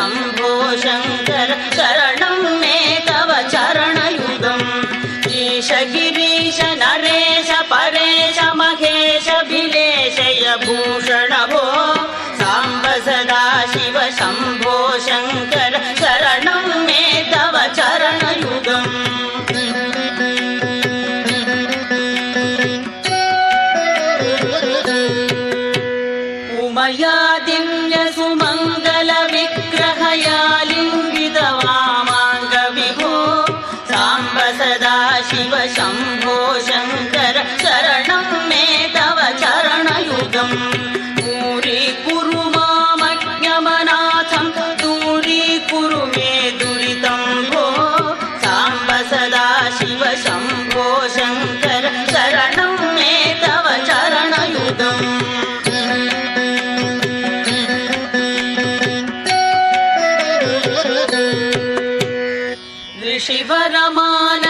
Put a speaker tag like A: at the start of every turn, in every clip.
A: शम्भो शङ्कर शरण ऋषिवरमान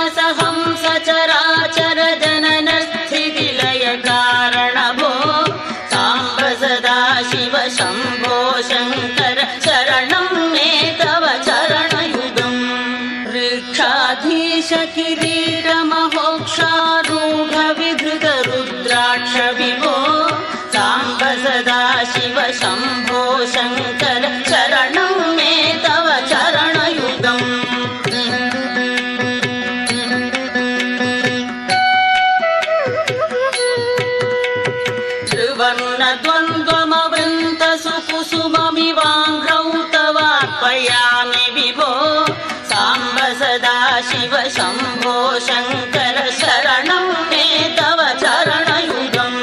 A: शङ्कर शङ्करशरणम् मे तव चरणयुगम्।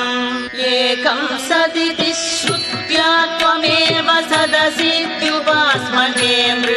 A: एकम् सदिति श्रुत्या त्वमेव सदसि द्युवा मृ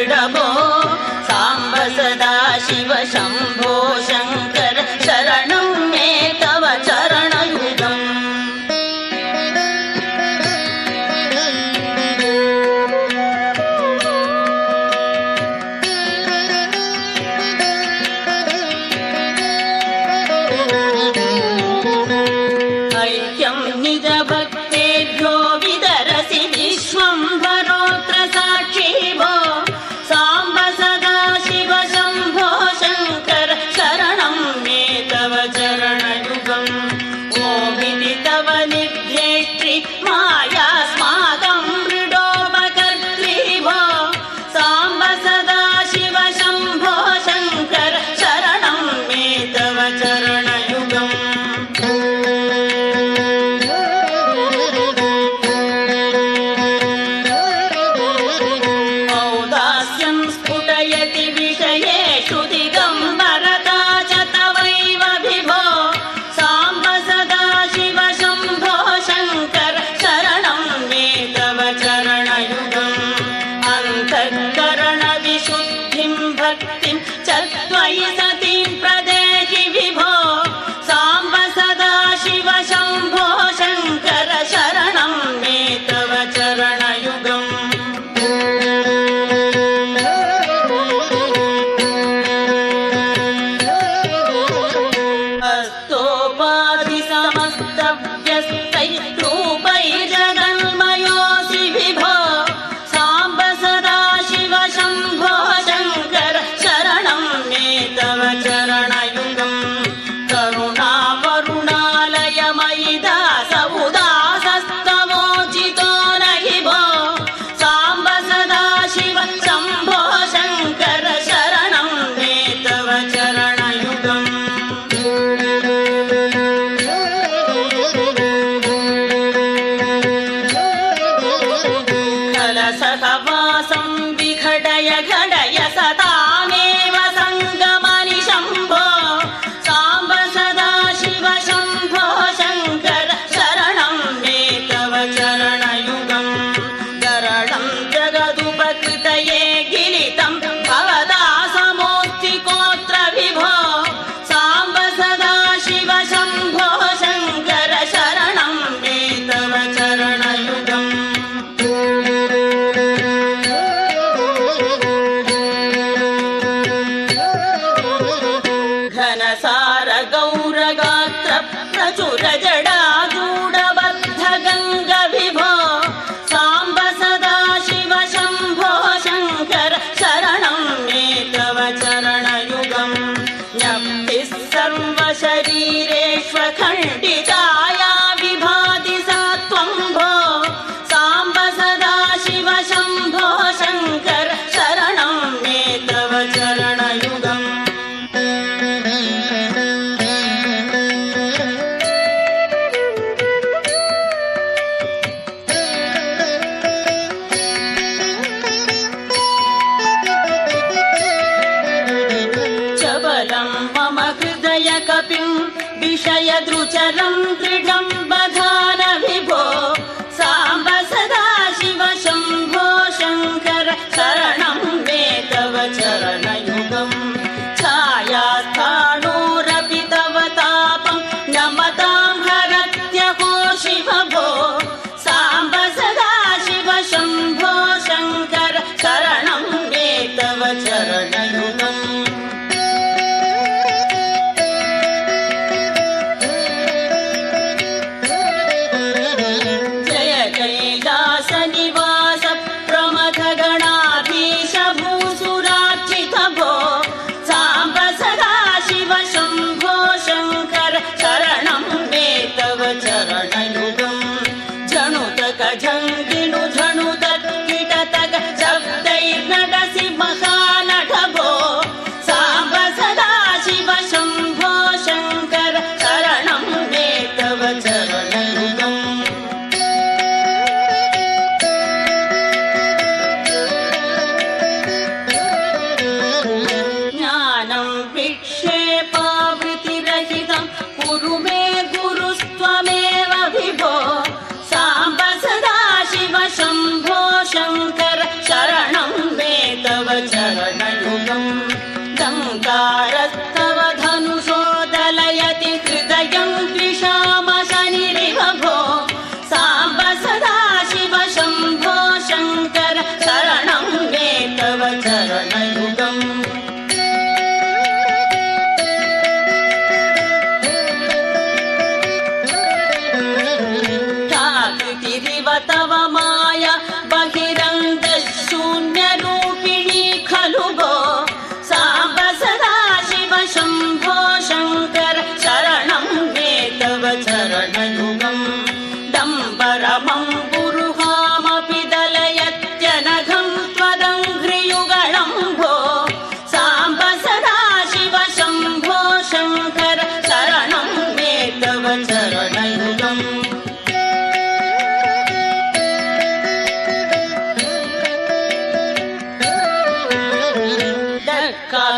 A: the uh, time.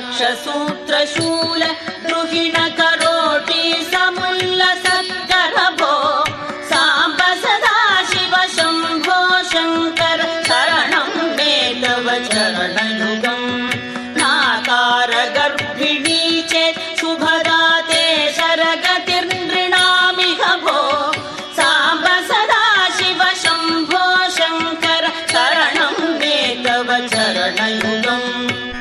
A: क्षसूत्रशूल द्रुहिण करोटी समुल्लसत्तर भो साम्ब सदा शिव शम्भो शङ्कर शरणं वेदवचरणम् नाकारगर्भिणी चेत् शुभदाते शरगतिर्नृणामिह भो साम्ब सदा शिव शम्भो शङ्कर शरणं वेदव चरणयुगम्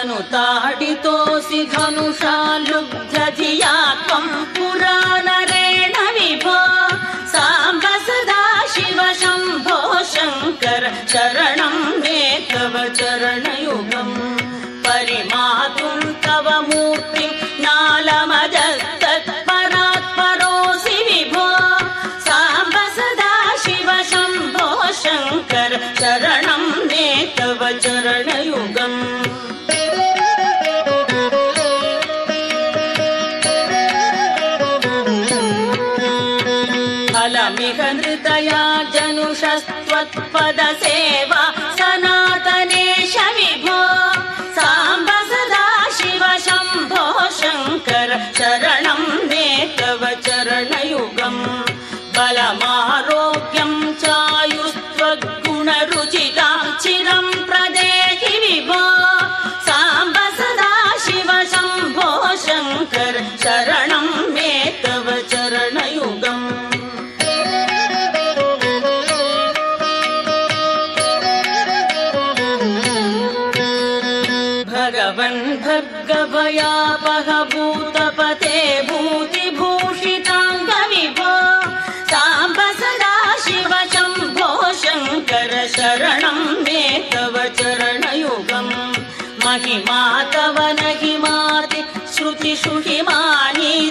A: अनुताडितोऽसि धनुषा लुब्धधिया त्वम् पुरानरेण विभो। साम्ब सदा शिव शम्भो शङ्कर शरणं मे तव चरणयुगम् ಪದ ಸೇ महिमा तव न हिमाति श्रुतिषु हिमानि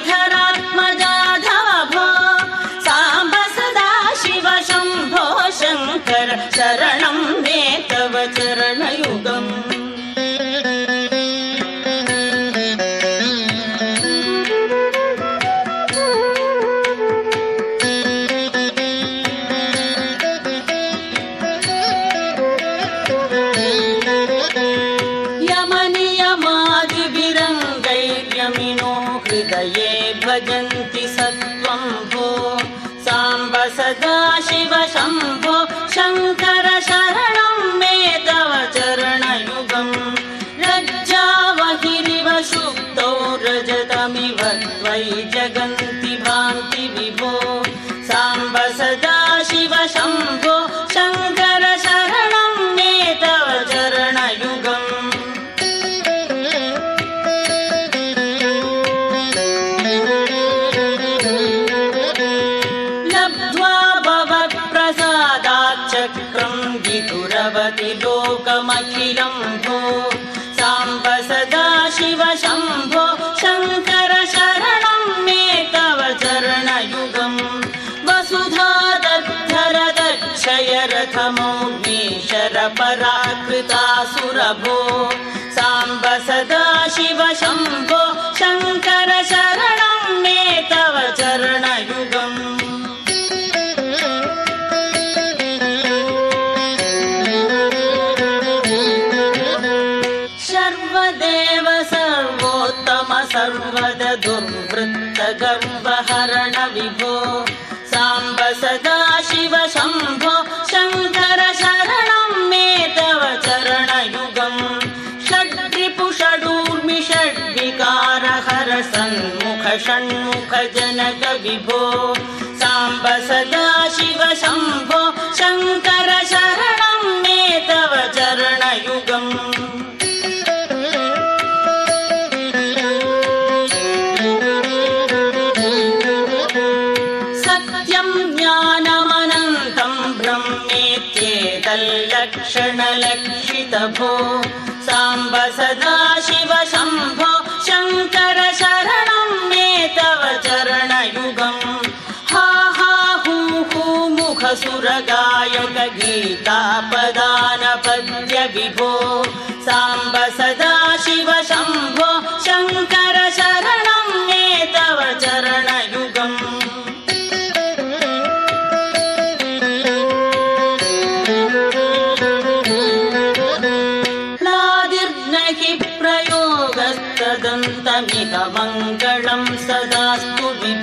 A: भजन्ति सत्त्वं भो साम्ब सदा पराकृतासुरभो साम्ब सदा शिव षड्रिपुषडूर्मि षड्विकार हर सन्मुख षण्मुख जनक विभो साम्ब सदा शिव शम्भो शङ्कर शरणं मे तव चरणयुगम्। सत्यं ज्ञानमनन्तं ब्रह्मेत्येतल्लक्षणलक्षितभो साम्ब सदा शिव शम्भो शङ्कर शरणं मे तव चरणयुगम्। हा हा हू हू मुखसुरगायक गीतापदानपद्य विभो साम्ब सदा न प्रयोगस्त गन्तवङ्कणं सदास्तु वि